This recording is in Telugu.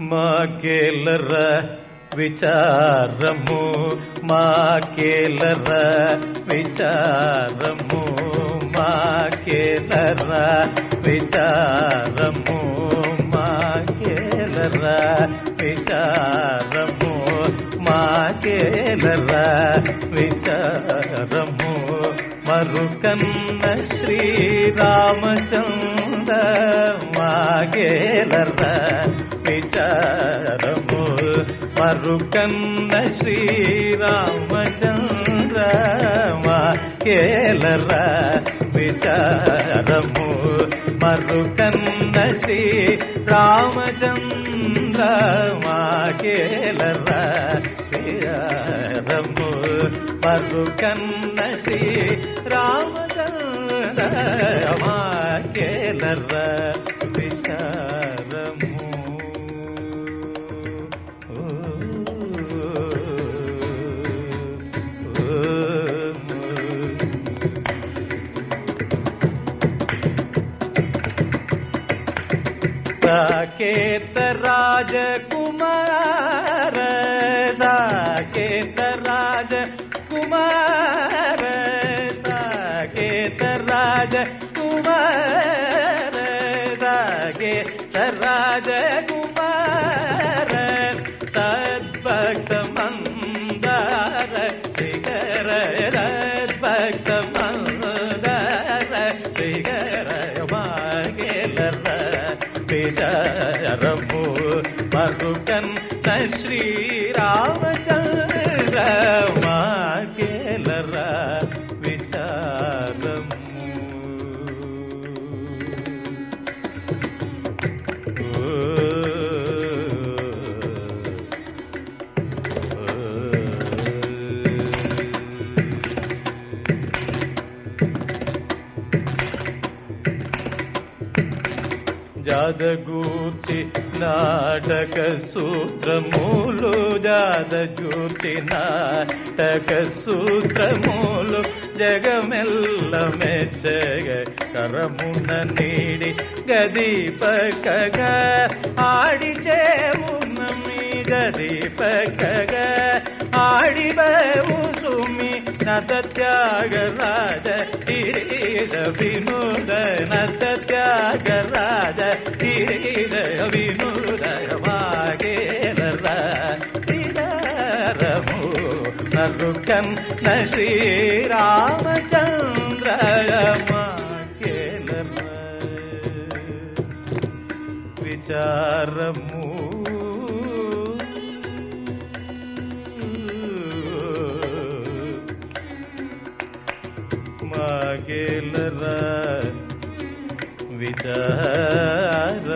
మాకేలర విచారము మాకేలర విచారము మాకేలర విచారము మాకేలర విచారము మాకేలర విచారము. మరుకన్న శ్రీరామచంద్ర మాకేలర విచారము మరుకన్న శ్రీరామచంద్ర మాగేలర విచారము మరుకన్న శ్రీ రామచంద్ర మాగేలర విచారము మరుకన్న శ్రీ రామచంద్ర మాకేలర ಸಾಕೇತ ರಾಜಕುಮಾರ ಸಾಕೇತ ರಾಜಕುಮಾರ ಸಾಕೇತ ರಾಜಕುಮಾರ ಸಾಕೇತ ರಾಜಕುಮಾರ ಸದ್ಭಕ್ತ ಮಂದಾರ ಶಿಖರ ಸದ್ಭಕ್ತ ಮಂದ श्रीरावच జాదగూర్చి నాటక సూత్రములు జాదగూర్చి నాటక సూత్రములు జగమెల్ల మెచ్చగ కరమున నీడి గదీపకగా ఆడిచేవు నమ్మి గదీపకగా ఆడిబవు సుమి ത്യാഗരാജ തിരീര വിനോദന ത്യാഗരാജ തിരീര വിനോദമാകേല നറുക്കൻ വിചാരമൂ विचार